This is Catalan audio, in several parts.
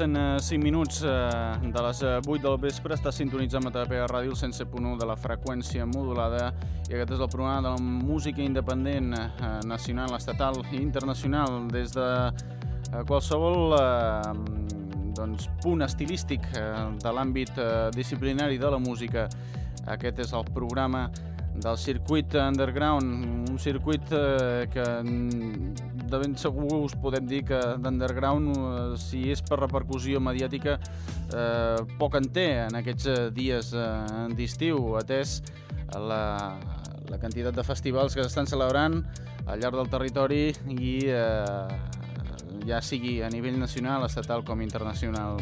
Passen uh, 5 minuts uh, de les uh, 8 del vespre, està sintonitzant Matapea Ràdio, el 107.1 de la freqüència modulada. I aquest és el programa de la música independent nacional, estatal i internacional. Des de qualsevol doncs, punt estilístic de l'àmbit disciplinari de la música. Aquest és el programa del circuit underground, un circuit que de ben segur us podem dir que d'underground, eh, si és per repercussió mediàtica, eh, poc en té en aquests eh, dies eh, d'estiu, atès la, la quantitat de festivals que s'estan celebrant al llarg del territori i eh, ja sigui a nivell nacional, estatal com internacional.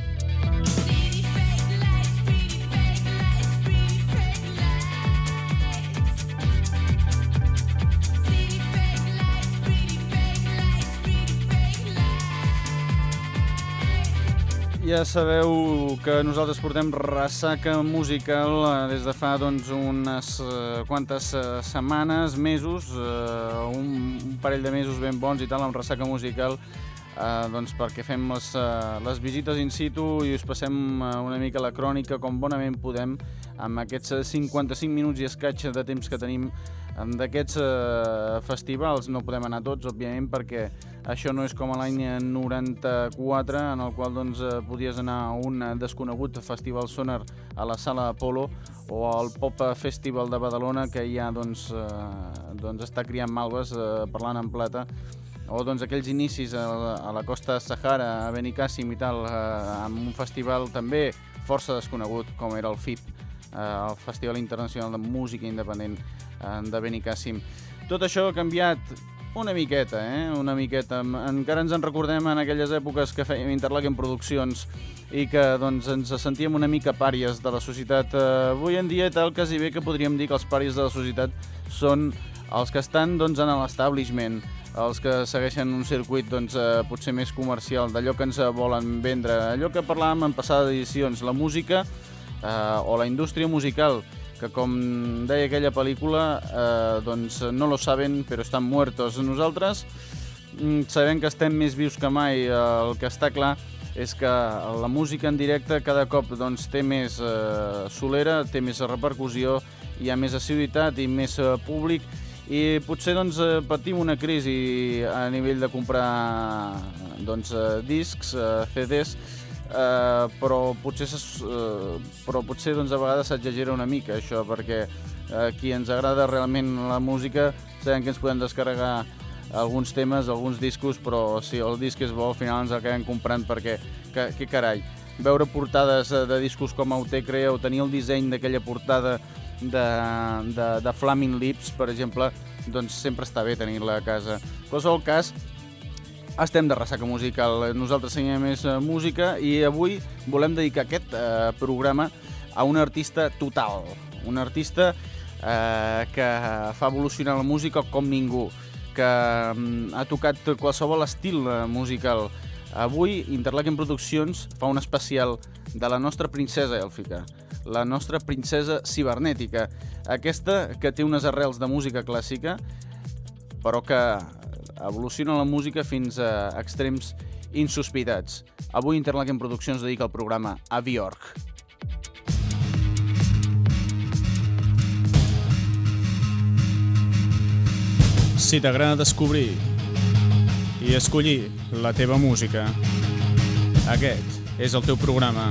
Ja sabeu que nosaltres portem ressaca musical eh, des de fa doncs, unes uh, quantes uh, setmanes, mesos, un, un parell de mesos ben bons i tal, amb ressaca musical, uh, doncs perquè fem les, uh, les visites in situ i us passem uh, una mica la crònica com bonament podem amb aquests 55 minuts i escaig de temps que tenim d'aquests eh, festivals. No podem anar tots, òbviament, perquè això no és com l'any 94, en el qual doncs, eh, podies anar a un desconegut festival sonar a la sala Apolo o al Pop Festival de Badalona, que ja doncs, eh, doncs està criant malves, eh, parlant en plata, o doncs aquells inicis a la, a la costa Sahara, a Benicàssim i tal, eh, amb un festival també força desconegut, com era el FIP, eh, el Festival Internacional de Música Independent eh, de Benicàssim. Tot això ha canviat una miqueta, eh? una miqueta. Encara ens en recordem en aquelles èpoques que fèiem Interlaken Produccions i que doncs, ens sentíem una mica pàries de la societat. Eh, avui en dia tal quasi bé que podríem dir que els pàries de la societat són els que estan doncs, en l'establishment, els que segueixen un circuit doncs, eh, potser més comercial, d'allò que ens volen vendre, allò que parlàvem en passades edicions, la música eh, o la indústria musical, que com deia aquella pel·lícula, eh, doncs no lo saben però estan muertos. Nosaltres mm, sabem que estem més vius que mai, el que està clar és que la música en directe cada cop doncs, té més eh, solera, té més repercussió, hi ha més assiduïtat i més eh, públic i potser doncs, eh, patim una crisi a nivell de comprar doncs, eh, discs, eh, CDs, eh, però potser, però potser doncs, a vegades s'exagera una mica això, perquè eh, qui ens agrada realment la música sabem que ens podem descarregar alguns temes, alguns discos, però si el disc és bo al final ens acabem comprant perquè, que, que carai, veure portades de discos com Autecre o tenir el disseny d'aquella portada de, de, de Flaming Lips, per exemple, doncs sempre està bé tenir-la a casa. En qualsevol cas, estem de ressaca musical. Nosaltres seguim més eh, música i avui volem dedicar aquest eh, programa a un artista total, un artista eh, que fa evolucionar la música com ningú, que mm, ha tocat qualsevol estil eh, musical. Avui Interlaken Produccions fa un especial de la nostra princesa èlfica, la nostra princesa cibernètica, aquesta que té unes arrels de música clàssica, però que evoluciona la música fins a extrems insospitats. Avui Interlaken Produccions dedica el programa a Bjork. Si t'agrada descobrir i escollir la teva música. Aquest és el teu programa.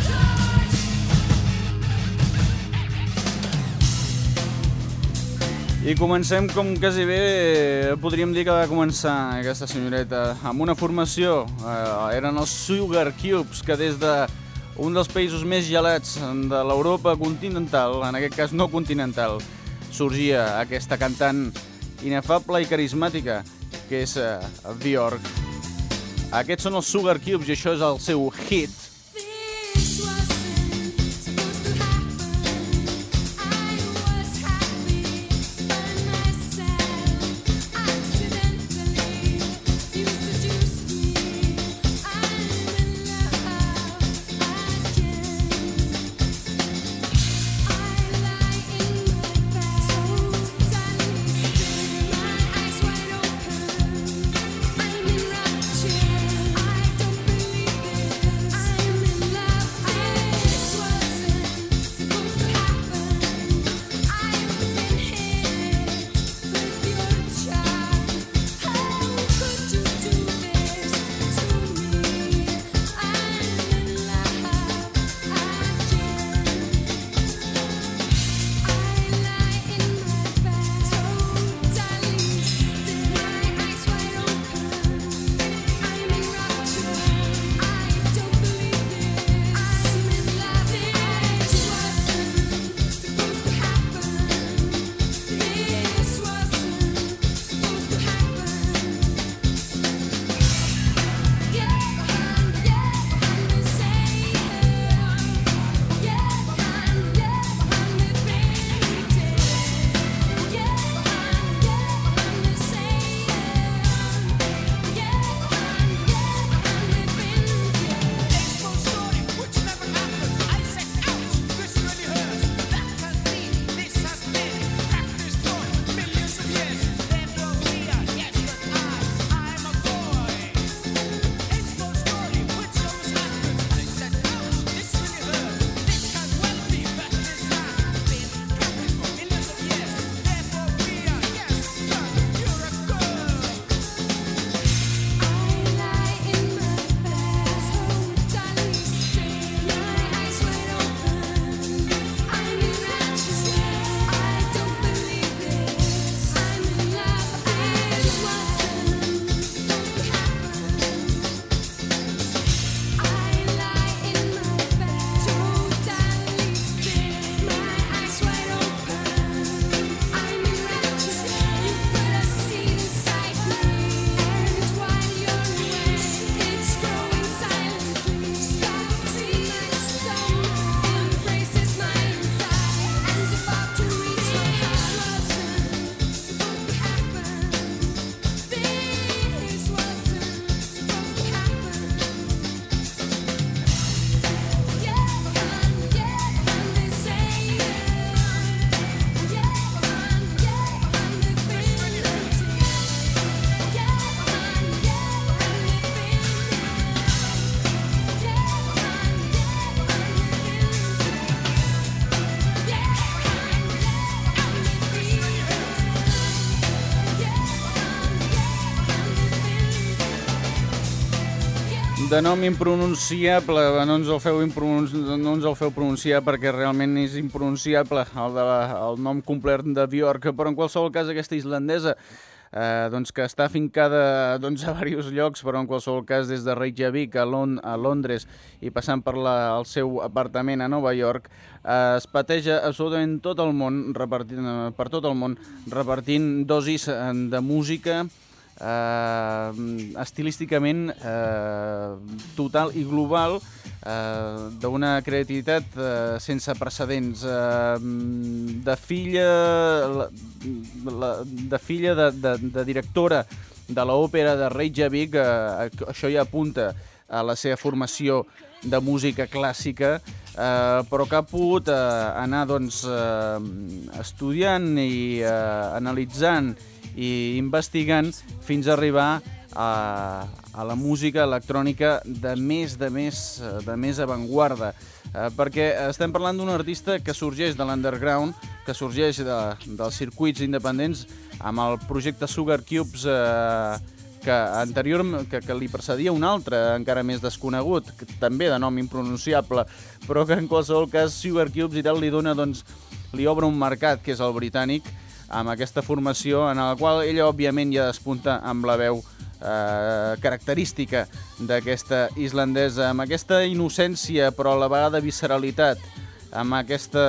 I comencem com quasi bé, podríem dir que va començar aquesta senyoreta, amb una formació, eh, eren els Sugar Cubes, que des de un dels països més gelats de l'Europa continental, en aquest cas no continental, sorgia aquesta cantant inefable i carismàtica que és uh, Björk. Aquests són els Sugar Cubes i això és el seu hit de nom impronunciable, no ens el feu, no ens el feu pronunciar perquè realment és impronunciable el, de la, el nom complet de Björk, però en qualsevol cas aquesta islandesa eh, doncs que està fincada doncs, a diversos llocs, però en qualsevol cas des de Reykjavik a, Lon a Londres i passant per la, el seu apartament a Nova York, eh, es pateja absolutament tot el món, repartint, per tot el món, repartint dosis de música, eh, estilísticament eh, total i global eh, d'una creativitat eh, sense precedents. Eh, de filla la, de filla de, de, de directora de l'òpera de Reykjavik eh, això ja apunta a la seva formació de música clàssica, eh, però que ha pogut eh, anar doncs, eh, estudiant i eh, analitzant i investigant fins a arribar a, a la música electrònica de més de més, de més avantguarda. Eh, perquè estem parlant d'un artista que sorgeix de l'underground, que sorgeix de, dels circuits independents amb el projecte Sugar Cubes eh, que anterior que, que li precedia un altre, encara més desconegut, que, també de nom impronunciable, però que en qualsevol cas Sugar Cubes i tal li dona, doncs, li obre un mercat, que és el britànic, amb aquesta formació en la qual ella, òbviament, ja despunta amb la veu eh, característica d'aquesta islandesa, amb aquesta innocència, però a la vegada visceralitat, amb aquesta,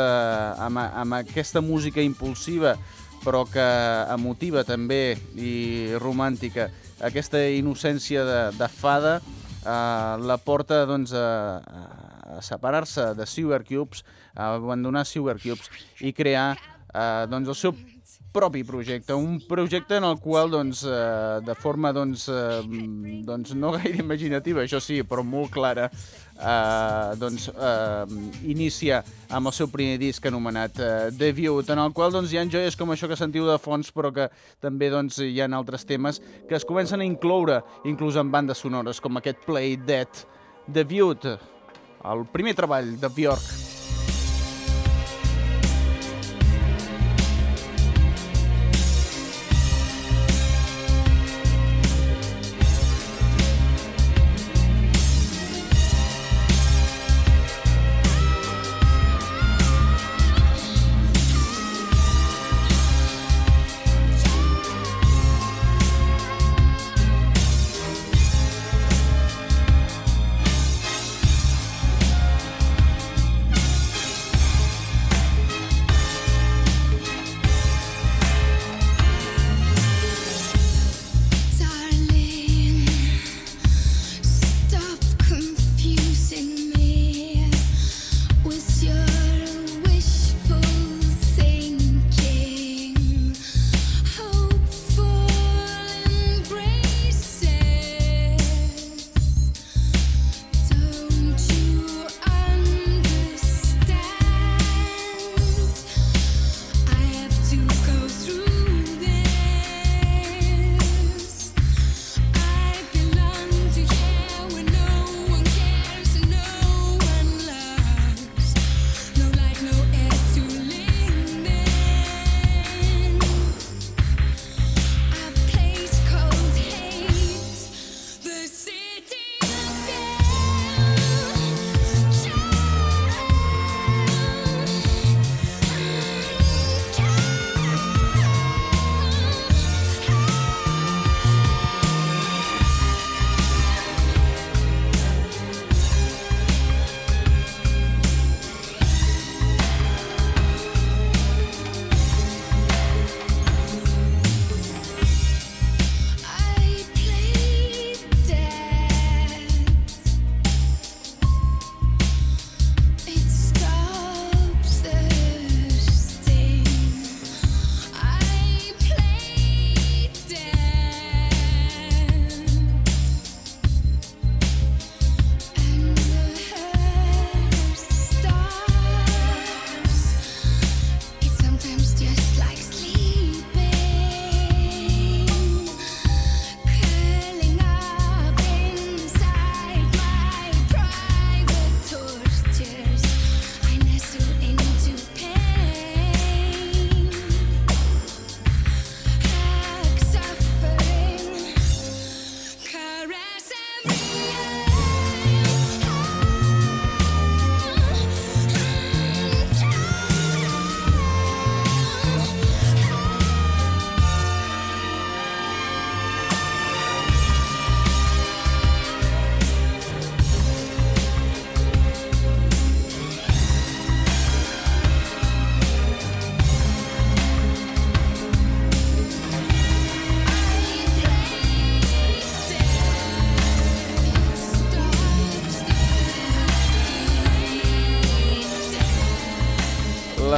amb, amb aquesta música impulsiva, però que emotiva també i romàntica. Aquesta innocència de, de fada eh, la porta doncs, a, a separar-se de Sewer Cubes, a abandonar Sewer Cubes i crear eh, doncs, el seu propi projecte, un projecte en el qual doncs, eh, de forma doncs, eh, doncs no gaire imaginativa, això sí, però molt clara, eh, doncs, eh, inicia amb el seu primer disc anomenat eh, The View, en el qual doncs, hi ha joies com això que sentiu de fons, però que també doncs, hi ha altres temes que es comencen a incloure, inclús en bandes sonores, com aquest Play Dead, The View, el primer treball de Björk.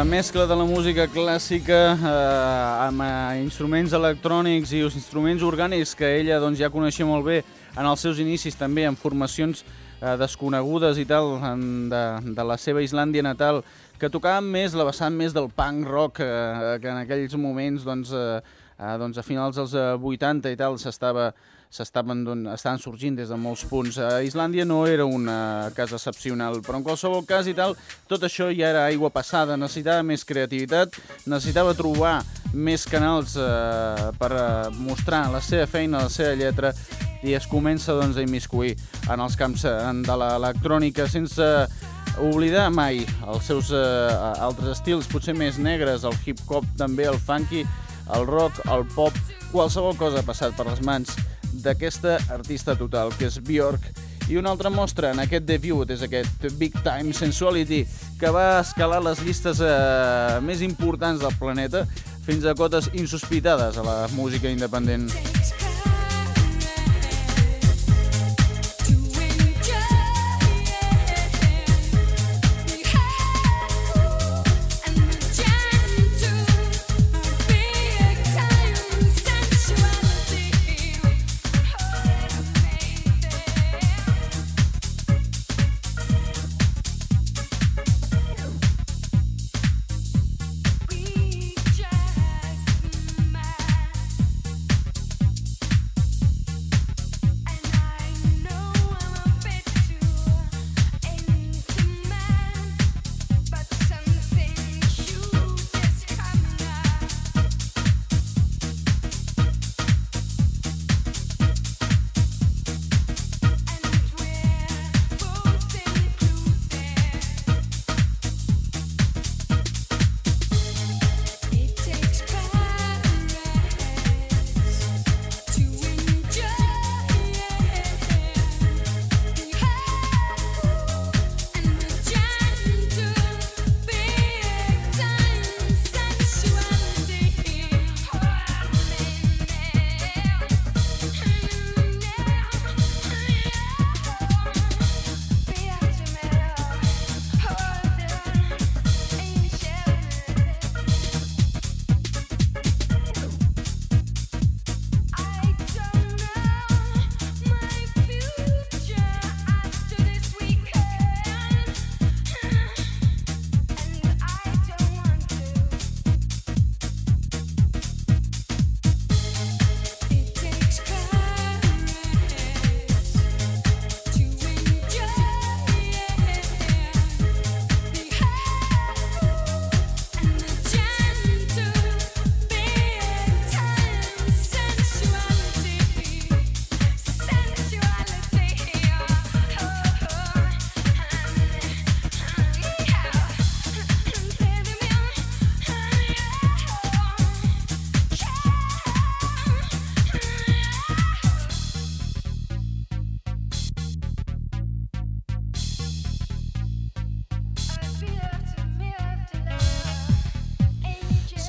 Mescla de la música clàssica eh, amb eh, instruments electrònics i els instruments orgànics que ella doncs, ja coneixia molt bé en els seus inicis també en formacions eh, desconegudes i tal de, de la seva Islàndia natal, que tocaven més la vessant més del punk rock, eh, que en aquells moments, doncs, eh, eh, doncs a finals dels 80 i tal, s'estava s'estaven estaven sorgint des de molts punts. A Islàndia no era un cas excepcional, però en qualsevol cas i tal, tot això ja era aigua passada, necessitava més creativitat, necessitava trobar més canals eh, per mostrar la seva feina, la seva lletra, i es comença doncs, a immiscuir en els camps de l'electrònica sense oblidar mai els seus eh, altres estils, potser més negres, el hip-hop també, el funky, el rock, el pop, qualsevol cosa ha passat per les mans d'aquesta artista total, que és Björk, i una altra mostra en aquest debut és aquest Big Time Sensuality, que va escalar les llistes eh, més importants del planeta fins a cotes insospitades a la música independent.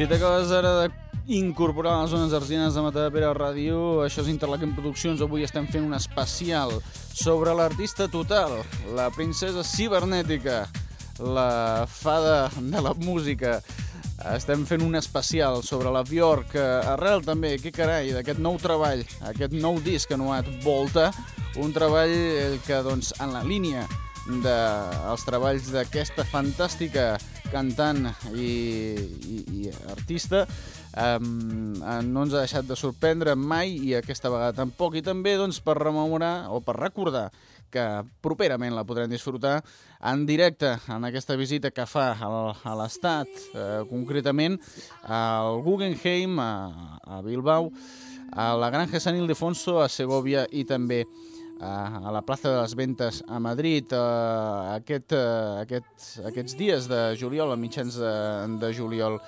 Si t'acabes ara d'incorporar les zones argines de Matadepera Ràdio, això és Interlaken Produccions, avui estem fent un especial sobre l'artista total, la princesa cibernètica, la fada de la música. Estem fent un especial sobre la Bjork, arrel també, què carai, d'aquest nou treball, aquest nou disc anuat Volta, un treball que, doncs, en la línia dels de, treballs d'aquesta fantàstica cantant i, i, i artista um, no ens ha deixat de sorprendre mai i aquesta vegada tampoc. I també doncs, per rememorar o per recordar que properament la podrem disfrutar en directe en aquesta visita que fa a l'Estat, eh, concretament al Guggenheim, a, a Bilbao, a la Granja San Ildefonso, a Segovia i també a la plaça de les Ventes a Madrid eh, aquest, eh, aquest, aquests dies de juliol, a mitjans de, de juliol.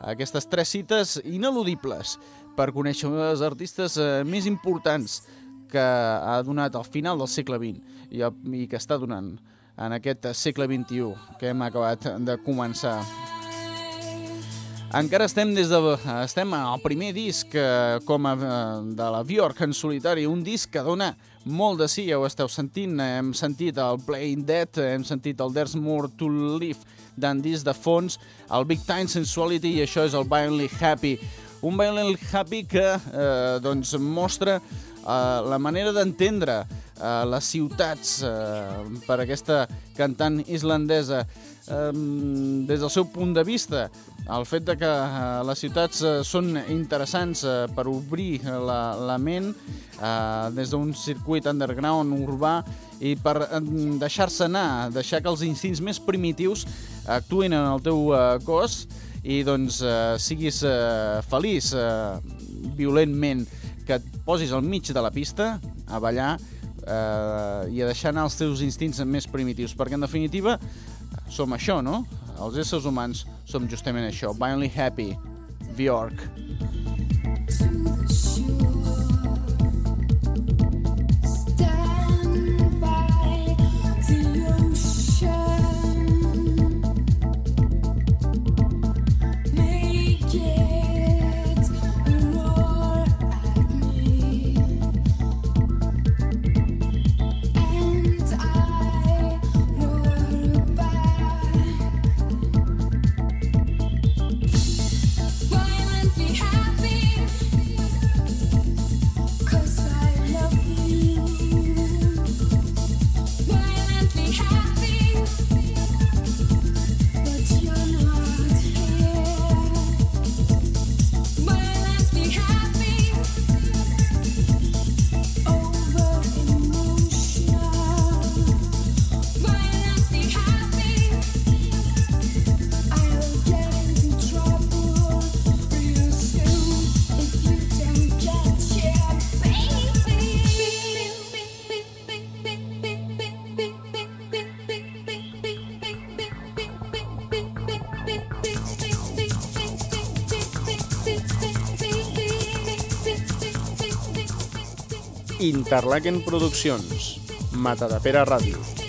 Aquestes tres cites ineludibles per conèixer un dels artistes eh, més importants que ha donat al final del segle XX i, i que està donant en aquest segle XXI que hem acabat de començar. Encara estem des de... estem al primer disc com a, de la Bjork en solitari, un disc que dona molt de sí, ja ho esteu sentint. Hem sentit el Playing Dead, hem sentit el There's More to Live d'Andis de fons, el Big Time Sensuality i això és el Violently Happy. Un Violently Happy que eh, doncs mostra eh, la manera d'entendre uh, les ciutats uh, per aquesta cantant islandesa. Um, des del seu punt de vista, el fet de que uh, les ciutats uh, són interessants uh, per obrir la, la ment uh, des d'un circuit underground urbà i per deixar-se anar, deixar que els instints més primitius actuïn en el teu cos i doncs uh, siguis uh, feliç uh, violentment, que et posis al mig de la pista a ballar eh, i a deixar anar els teus instints més primitius, perquè en definitiva som això, no? Els éssers humans som justament això. Violently Happy, Bjork. Interlaken Produccions, Matadepera Ràdio.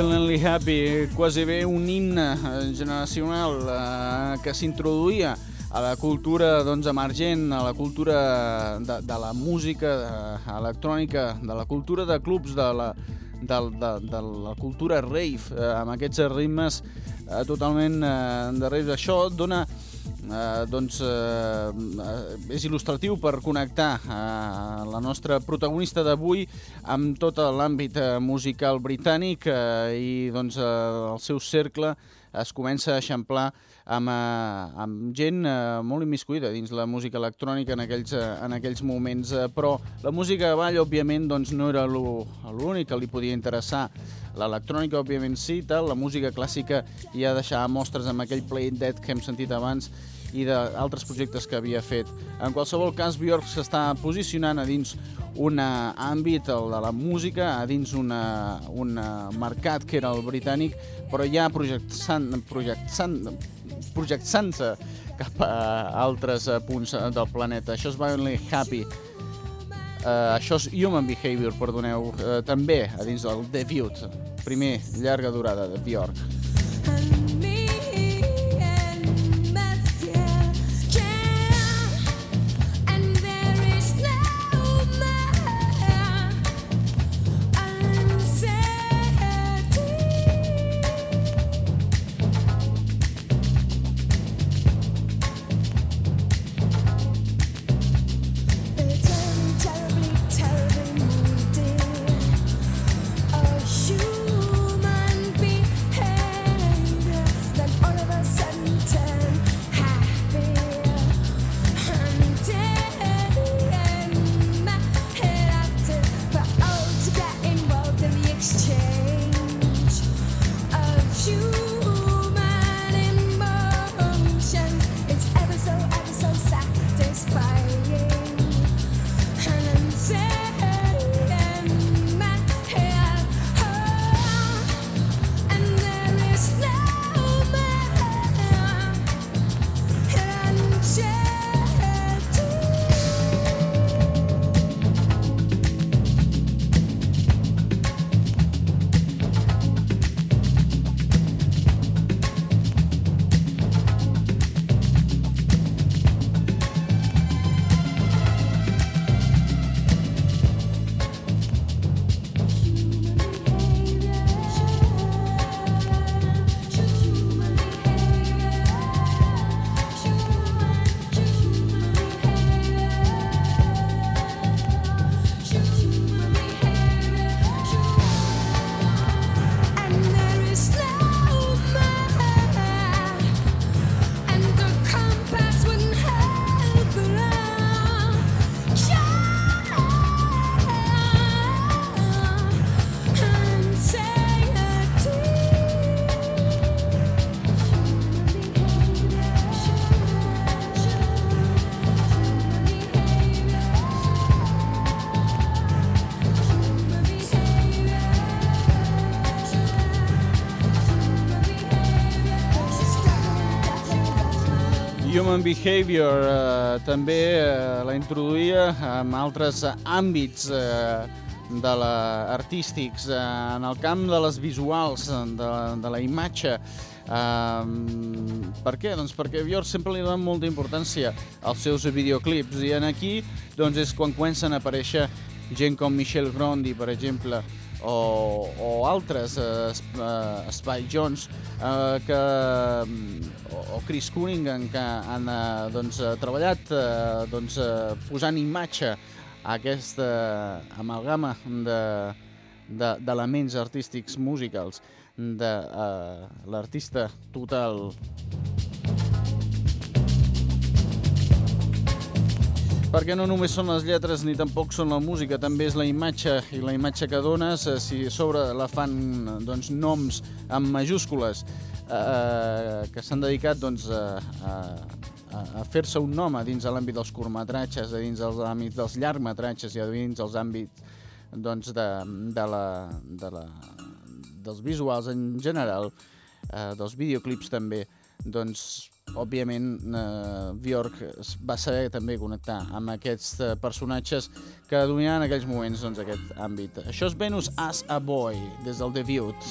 Violently Happy, quasi bé un himne eh, generacional eh, que s'introduïa a la cultura doncs, emergent, a la cultura de, de la música de, electrònica, de la cultura de clubs, de la, de, de, de la cultura rave, eh, amb aquests ritmes eh, totalment eh, de rave. Això dona eh, doncs, eh, és il·lustratiu per connectar eh, la nostra protagonista d'avui amb tot l'àmbit eh, musical britànic eh, i doncs, eh, el seu cercle es comença a eixamplar amb, eh, amb gent eh, molt immiscuïda dins la música electrònica en aquells, eh, en aquells moments, eh, però la música de ball, òbviament, doncs, no era l'únic que li podia interessar. L'electrònica, òbviament, sí, tal, la música clàssica ja deixava mostres amb aquell Play Dead que hem sentit abans i d'altres projectes que havia fet. En qualsevol cas, Björk s'està posicionant a dins un àmbit, el de la música, a dins una, un mercat que era el britànic, però ja projectant, projectant, projectant-se cap a altres punts del planeta. Això és Violently Happy. Uh, això és Human Behavior, perdoneu, uh, també a dins del debut, primer llarga durada de Björk. Human Behavior eh, també eh, la introduïa en altres àmbits eh, de la, artístics, eh, en el camp de les visuals, de, de la imatge. Eh, per què? Doncs perquè Björk sempre li dona molta importància als seus videoclips i en aquí doncs, és quan comencen a aparèixer gent com Michel Grondi, per exemple, o, o altres, eh, eh, Spike Jones, eh, que, o, o Chris Cunningham, que han eh, doncs, treballat eh, doncs, eh, posant imatge a aquesta amalgama d'elements de, artístics musicals de uh, l'artista total perquè no només són les lletres ni tampoc són la música, també és la imatge i la imatge que dones, eh, si sobre la fan doncs, noms amb majúscules eh, que s'han dedicat doncs, a, a, a fer-se un nom a dins de l'àmbit dels curtmetratges, a dins dels àmbits dels llargmetratges i a dins dels àmbits doncs, de, de la, de la, dels visuals en general, eh, dels videoclips també, doncs, òbviament, eh, Björk va saber també connectar amb aquests eh, personatges que dominaven en aquells moments doncs, aquest àmbit. Això és Venus as a Boy, des del debut.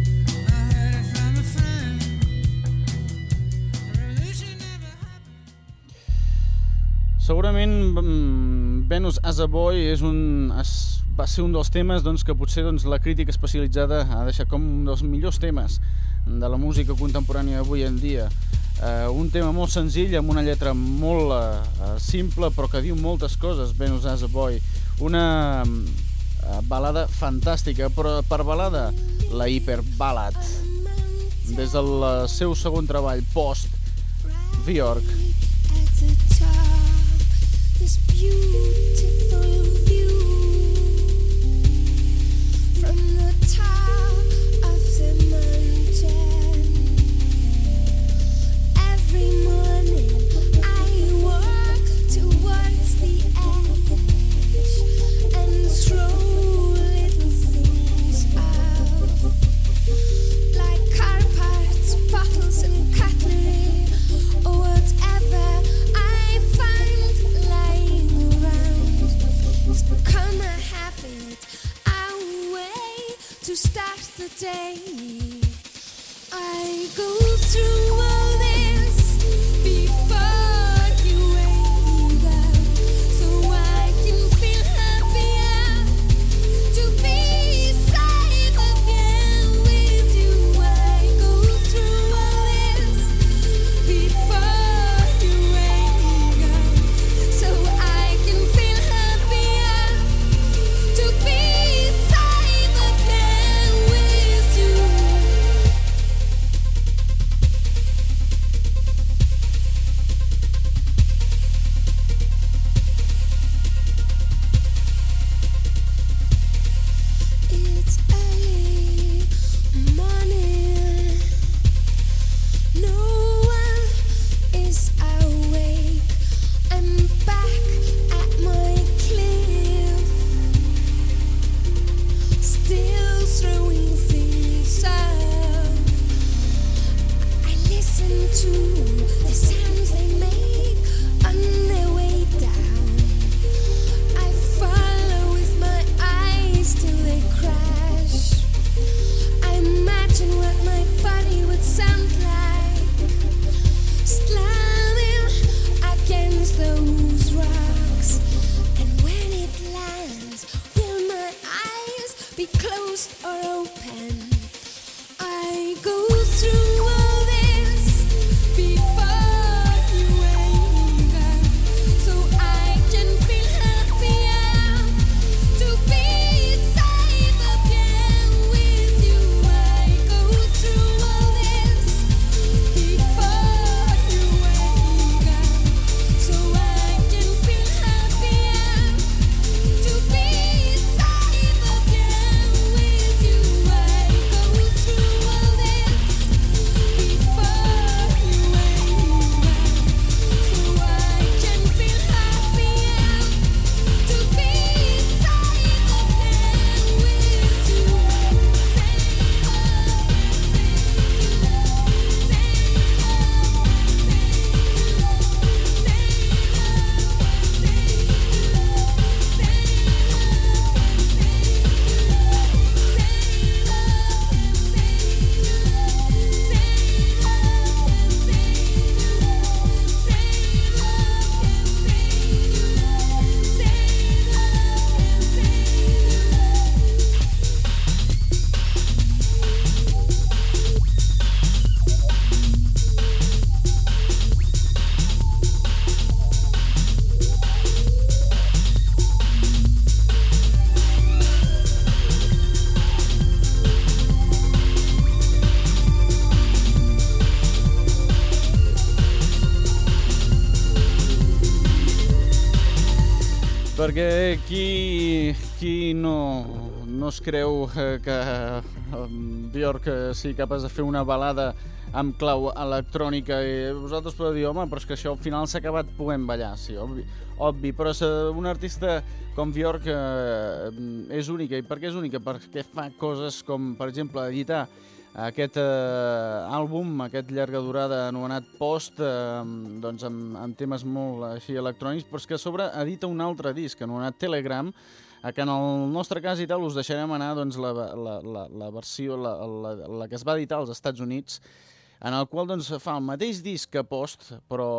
Segurament mm, Venus as a Boy és un, es, va ser un dels temes doncs, que potser doncs, la crítica especialitzada ha deixat com un dels millors temes de la música contemporània avui en dia. Uh, un tema molt senzill, amb una lletra molt uh, simple, però que diu moltes coses, Venus as a Boy. Una uh, balada fantàstica, però per balada, la hiperballad. Des del seu segon treball, Post, Bjork. This beautiful to start the day. I go through all this creu eh, que eh, Björk eh, sigui capaç de fer una balada amb clau electrònica i vosaltres podeu dir, home, però és que això al final s'ha acabat podent ballar, sí, obvi, obvi però un artista com Björk eh, és única, i per què és única? Perquè fa coses com, per exemple, editar aquest eh, àlbum, aquest llarga durada anomenat Post, eh, doncs amb, amb temes molt així electrònics, però és que a sobre edita un altre disc anomenat Telegram, a que en el nostre cas i tal us deixarem anar doncs, la, la, la, la versió, la, la, la que es va editar als Estats Units, en el qual doncs, fa el mateix disc que Post, però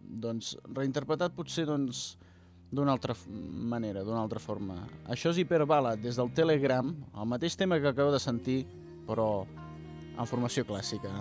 doncs, reinterpretat potser doncs, d'una altra manera, d'una altra forma. Això és Hiperbala, des del Telegram, el mateix tema que acabeu de sentir, però en formació clàssica.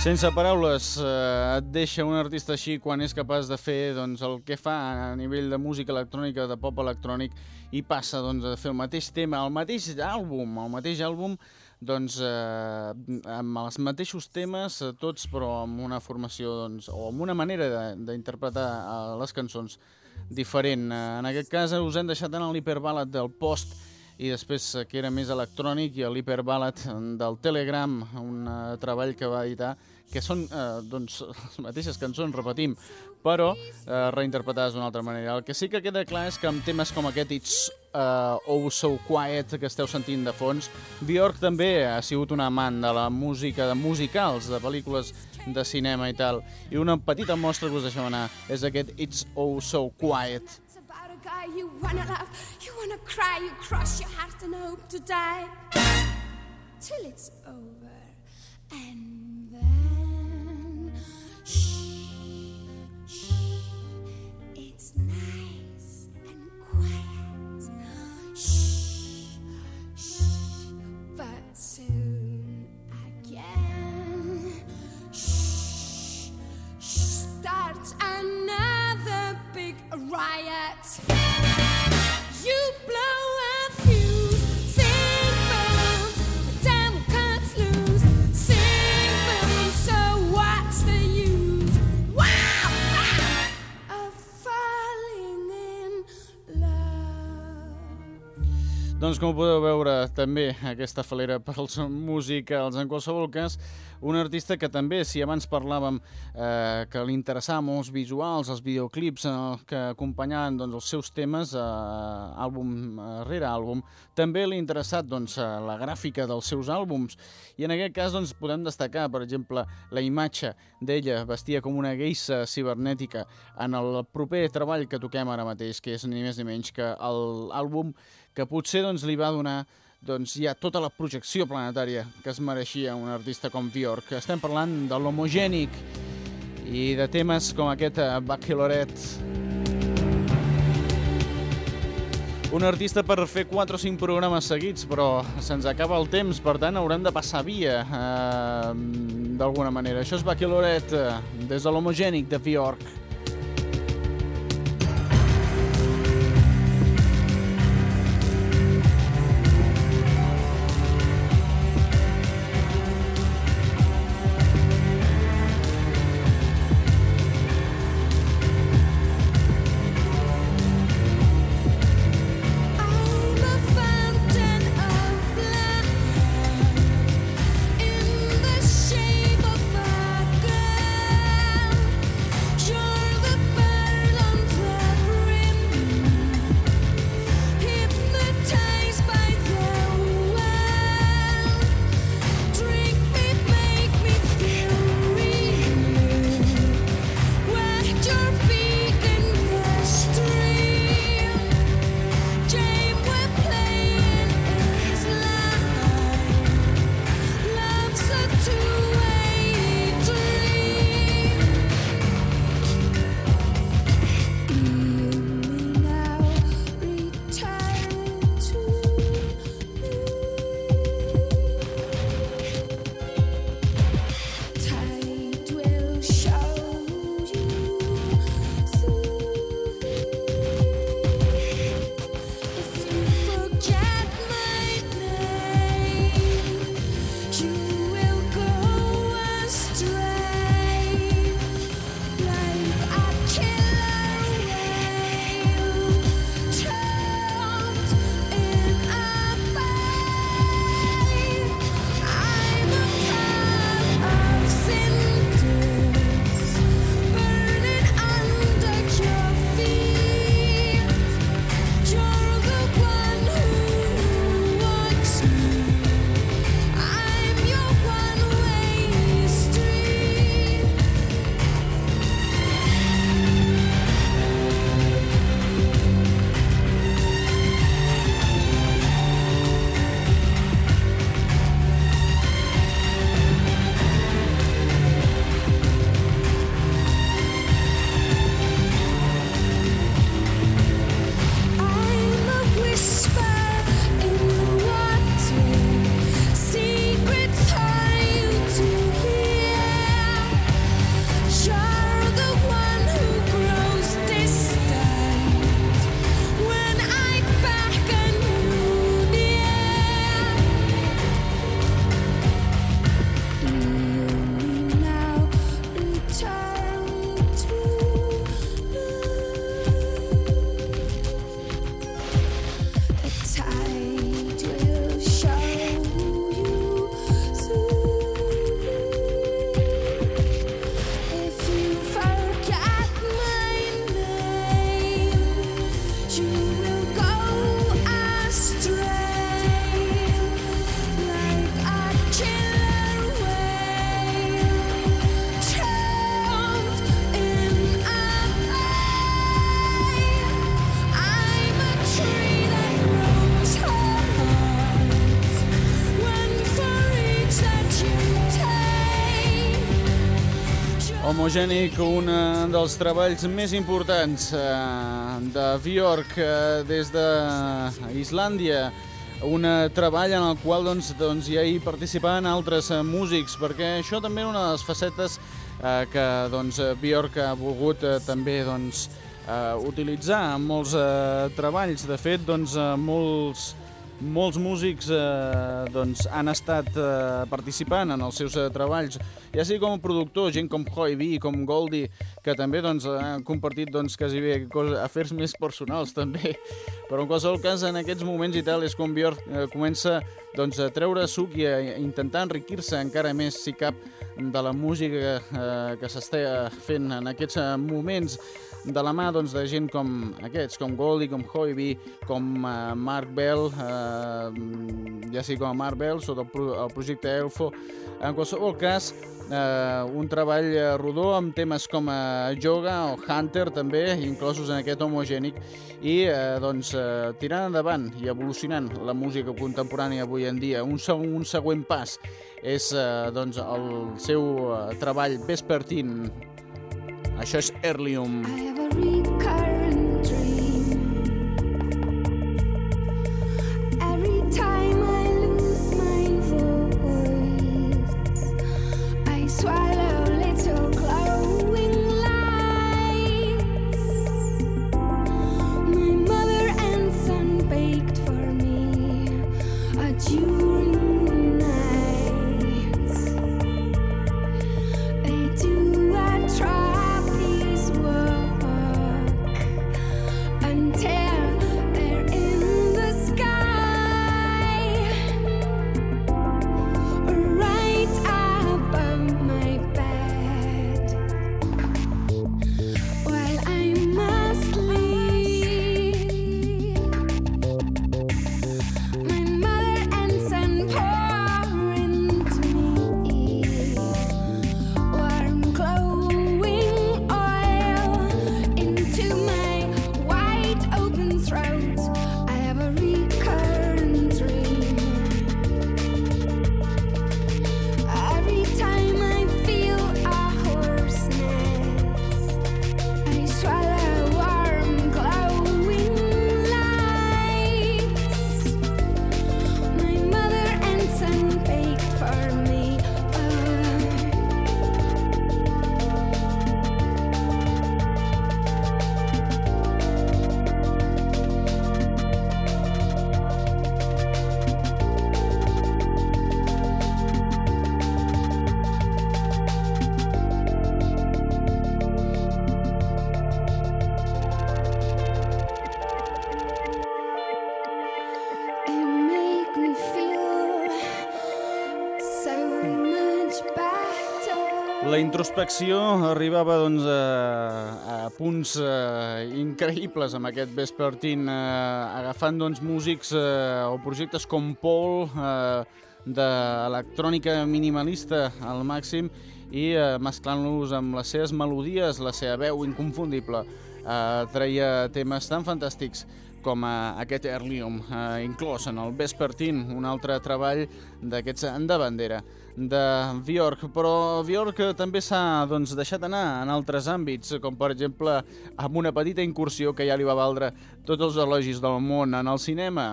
Sense paraules, eh, et deixa un artista així quan és capaç de fer doncs, el que fa a nivell de música electrònica, de pop electrònic, i passa doncs, a fer el mateix tema, el mateix àlbum, el mateix àlbum doncs, eh, amb els mateixos temes, eh, tots però amb una formació doncs, o amb una manera d'interpretar eh, les cançons diferent. Eh, en aquest cas us hem deixat en l'hiperbàlet del post i després eh, que era més electrònic i l'hiperbàlet del Telegram, un uh, treball que va editar que són eh, doncs, les mateixes cançons, repetim, però eh, reinterpretades d'una altra manera. El que sí que queda clar és que amb temes com aquest It's uh, Oh So Quiet que esteu sentint de fons, Björk també ha sigut un amant de la música, de musicals, de pel·lícules de cinema i tal. I una petita mostra que us deixem anar és aquest It's Oh So Quiet. You wanna laugh, you wanna cry, you cross your heart and hope to die till it's over and then shh, shh, it's nice and quiet. Shh, shh, but soon again. Shh, shh, starts another big riot blow Doncs com podeu veure, també aquesta falera pels musicals. En qualsevol cas, un artista que també, si abans parlàvem eh, que li interessava molts visuals, els videoclips eh, que acompanyaven doncs, els seus temes eh, àlbum eh, rere àlbum, també li ha interessat doncs, eh, la gràfica dels seus àlbums i en aquest cas doncs, podem destacar, per exemple, la imatge d'ella vestia com una geissa cibernètica en el proper treball que toquem ara mateix, que és ni més ni menys que l'àlbum que potser doncs, li va donar doncs ha tota la projecció planetària que es mereixia un artista com Björk. Estem parlant de l'homogènic i de temes com aquest uh, Bacheloret. Un artista per fer 4 o 5 programes seguits, però se'ns acaba el temps, per tant haurem de passar via eh, d'alguna manera. Això és Bacheloret, uh, des de l'homogènic de Björk. Homogènic, un dels treballs més importants eh, de Björk eh, des d'Islàndia, un treball en el qual doncs, doncs, ja hi participaven altres eh, músics, perquè això també és una de les facetes eh, que doncs, Björk ha volgut eh, també doncs, eh, utilitzar en molts eh, treballs. De fet, doncs, eh, molts molts músics eh, doncs, han estat eh, participant en els seus eh, treballs, ja sigui com a productor, gent com Hoy B, com Goldie, que també doncs, han compartit doncs, quasi bé coses, afers més personals també. Però en qualsevol cas, en aquests moments i tal, és com Björk eh, comença doncs, a treure suc i a intentar enriquir-se encara més, si cap, de la música eh, que s'està fent en aquests eh, moments de la mà doncs, de gent com aquests, com Goldie, com Hoiby, com uh, Mark Bell, uh, ja sigui com a Mark Bell, sota el, pro el projecte Elfo. En qualsevol cas, uh, un treball rodó amb temes com uh, Yoga o Hunter també, inclosos en aquest homogènic, i uh, doncs, uh, tirant endavant i evolucionant la música contemporània avui en dia. Un, un següent pas és uh, doncs, el seu uh, treball vespertint això és Erlium. I have a Introspecció arribava doncs, a, a punts eh, increïbles amb aquest vespertint, eh, agafant doncs, músics eh, o projectes com Paul, eh, d'electrònica minimalista al màxim i mesclant-los amb les seves melodies, la seva veu inconfundible. Eh, treia temes tan fantàstics com a aquest Erlium, inclòs en el Vespertin, un altre treball d'aquests de bandera de Bjork, però Bjork també s'ha doncs, deixat anar en altres àmbits, com per exemple amb una petita incursió que ja li va valdre tots els elogis del món en el cinema.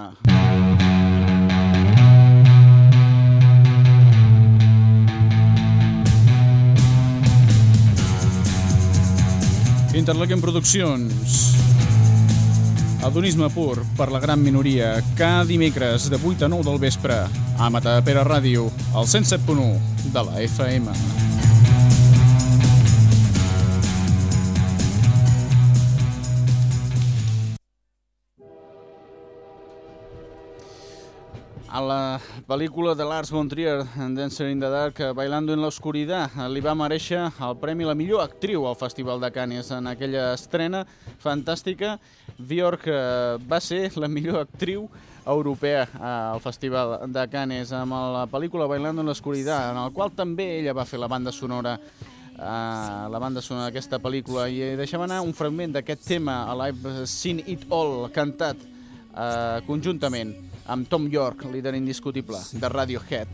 Interlequem Produccions. Adonisme pur per la gran minoria, cada dimecres de 8 a 9 del vespre, a Matapera Ràdio, al 107.1 de la FM. A la pel·lícula de Lars von Trier, Dancer in the Dark, Bailando en l'Oscuridad, li va mereixer el premi la millor actriu al Festival de Cannes en aquella estrena fantàstica. Björk eh, va ser la millor actriu europea al Festival de Cannes amb la pel·lícula Bailando en l'Oscuridad, en el qual també ella va fer la banda sonora a la banda sonora d'aquesta pel·lícula i deixem anar un fragment d'aquest tema a I've Seen It All cantat eh, conjuntament amb Tom York, líder indiscutible de Radiohead.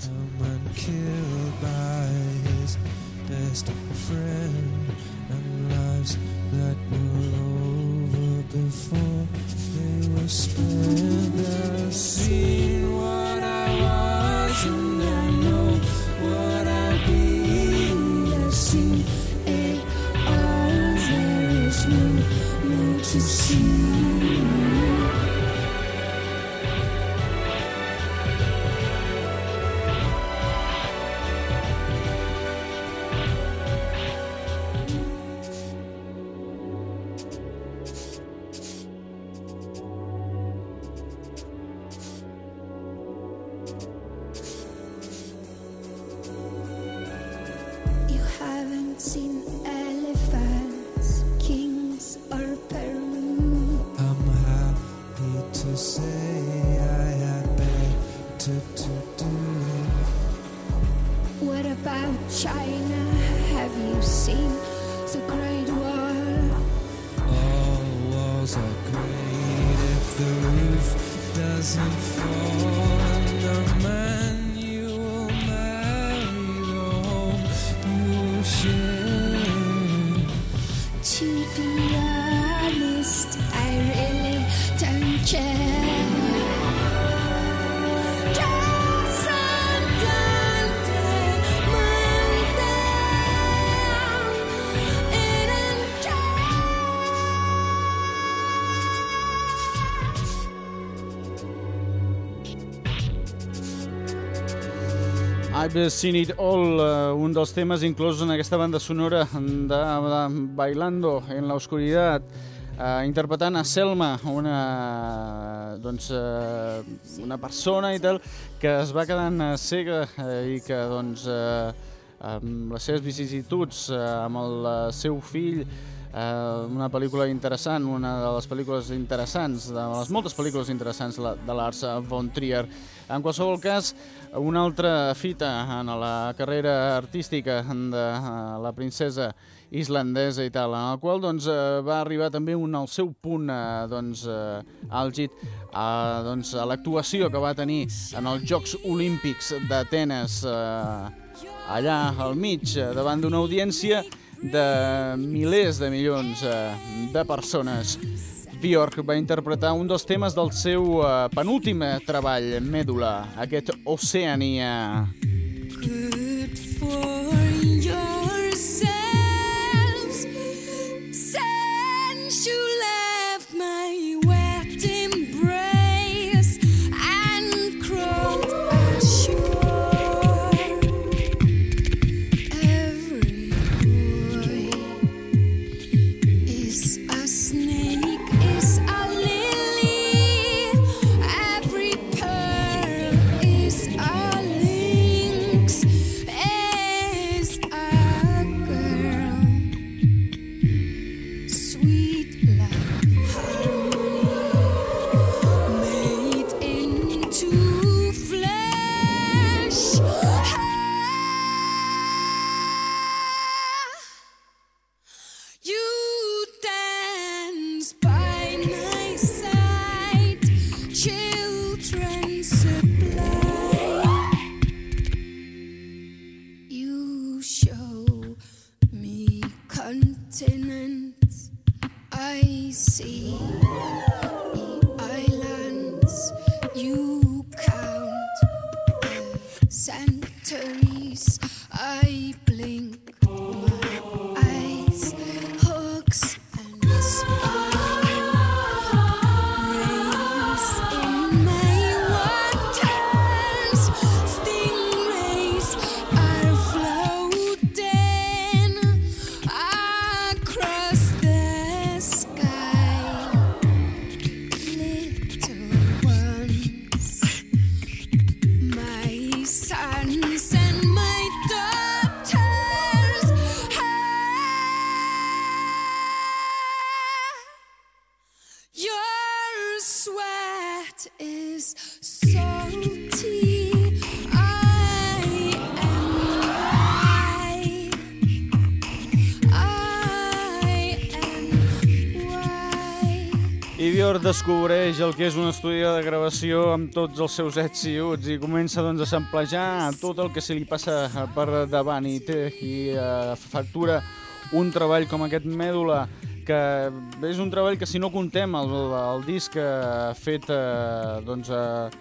Best friend and lives that were over before they were spent. I've seen what I was and I know what I'll be. I've seen it all. There is no more to see. Uh, un dels temes inclòs en aquesta banda sonora de, Bailando en la oscuridad, uh, interpretant a Selma, una, doncs, uh, una persona i tal, que es va quedant cega uh, i que doncs, uh, amb les seves vicissituds, uh, amb el uh, seu fill, una pel·lícula interessant, una de les pel·lícules interessants, de les moltes pel·lícules interessants de Lars von Trier. En qualsevol cas, una altra fita en la carrera artística de uh, la princesa islandesa i tal, en el qual doncs, uh, va arribar també un al seu punt uh, doncs, àlgid uh, doncs, a l'actuació que va tenir en els Jocs Olímpics d'Atenes allà al mig, davant d'una audiència de milers de milions eh, de persones. Björk va interpretar un dels temes del seu eh, penúltim treball, Mèdula, aquest Oceania. Descobreix el que és un estudi de gravació amb tots els seus ets i uts i comença doncs, a samplejar tot el que se li passa per davant i, té, i uh, factura un treball com aquest Mèdula que és un treball que si no contem el, el disc uh, fet uh, doncs, uh,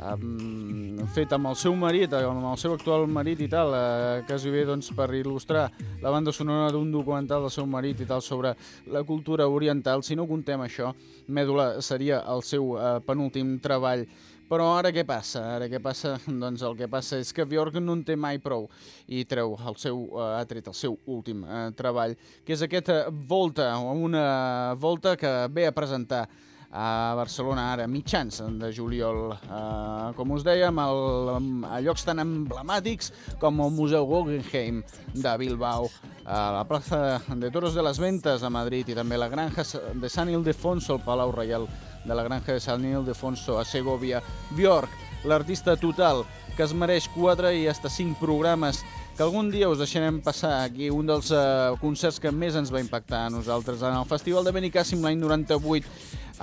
um, fet amb el seu marit, amb el seu actual marit i tal, eh, quasi bé doncs, per il·lustrar la banda sonora d'un documental del seu marit i tal sobre la cultura oriental. Si no contem això, Mèdula seria el seu eh, penúltim treball. Però ara què passa? Ara què passa? Doncs el que passa és que Björk no en té mai prou i treu el seu, eh, ha tret el seu últim eh, treball, que és aquesta volta, una volta que ve a presentar a Barcelona ara, mitjans de juliol. Uh, com us dèiem, el, a llocs tan emblemàtics com el Museu Guggenheim de Bilbao, a la plaça de Toros de les Ventes a Madrid i també la granja de San Ildefonso, el Palau Reial de la granja de San Ildefonso a Segovia. Bjork, l'artista total, que es mereix 4 i hasta 5 programes que algun dia us deixarem passar aquí un dels uh, concerts que més ens va impactar a nosaltres en el Festival de Benicàssim l'any 98.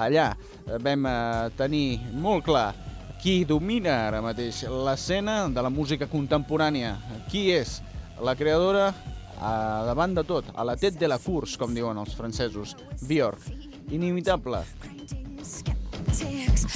Allà uh, vam uh, tenir molt clar qui domina ara mateix l'escena de la música contemporània. Qui és la creadora a davant de tot, a la tête de la course, com diuen els francesos, Björk, inimitable. Skeptics